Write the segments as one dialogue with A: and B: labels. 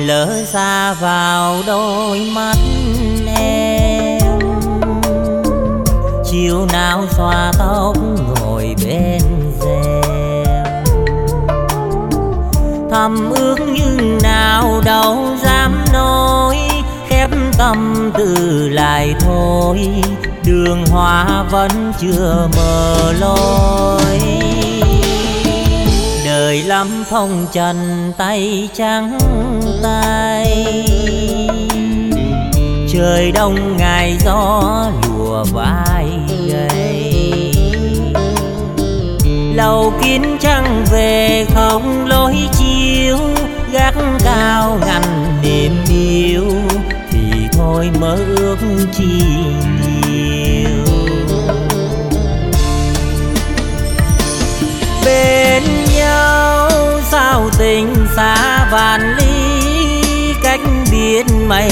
A: lỡ xa vào đôi mắt em. Chiều nào xoa tóc ngồi bên rèm. Thầm ước nhưng nào đâu dám nói, khép tâm từ lại thôi. Đường hoa vẫn chưa mờ lối đời lắm phong trần, tay trắng tay. Trời đông, ngày gió, lùa vai gầy. Lầu kín trăng về, không lối chiếu. Gác cao ngăn niềm yêu, thì thôi mơ ước chi vạn ly cách biến mây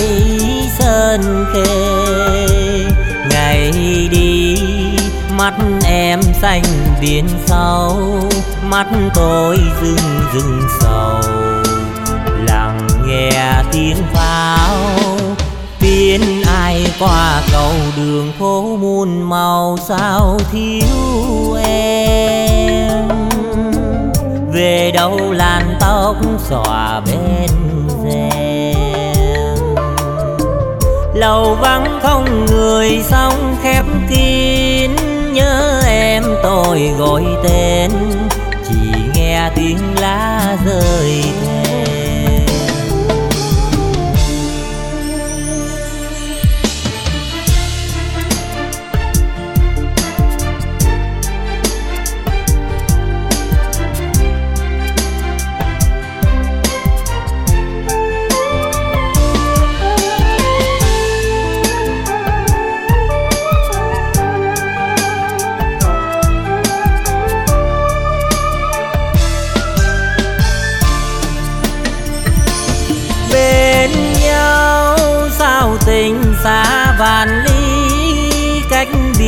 A: sơn khê. Ngày đi, mắt em xanh biển sâu, mắt tôi rừng rừng sầu. Lặng nghe tiếng pháo biến ai qua cầu đường phố muôn màu sao thiếu em? Về đâu làn tóc xòa bên rèm lầu vắng không người sông khép kín, nhớ em tôi gọi tên. Chỉ nghe tiếng lá rơi thêm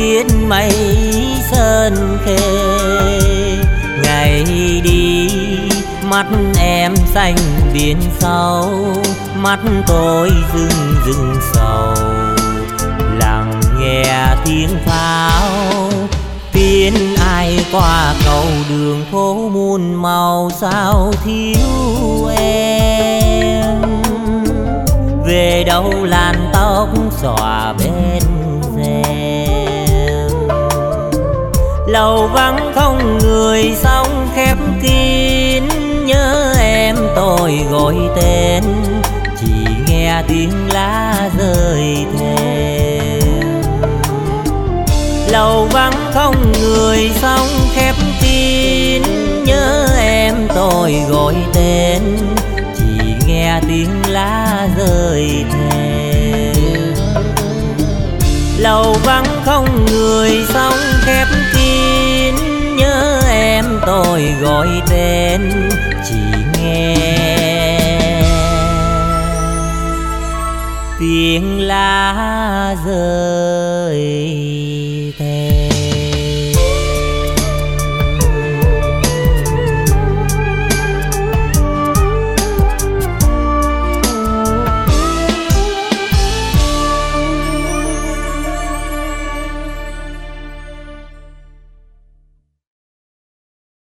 A: cách mây sơn khê. Ngày đi, mắt em xanh biển sâu, mắt tôi rừng rừng sầu. Lặng nghe tiếng pháo tiến ai qua cầu đường phố muôn màu sao thiếu em. Về đâu làn tóc xòa bên lầu vắng không người sông khép kín, nhớ em tôi gọi tên. Chỉ nghe tiếng lá rơi thề lầu vắng không người sông khép kín, nhớ em tôi gọi tên. Chỉ nghe tiếng lá rơi thề lầu vắng không người sông tên chỉ nghe. Tiếng lá rơi thèm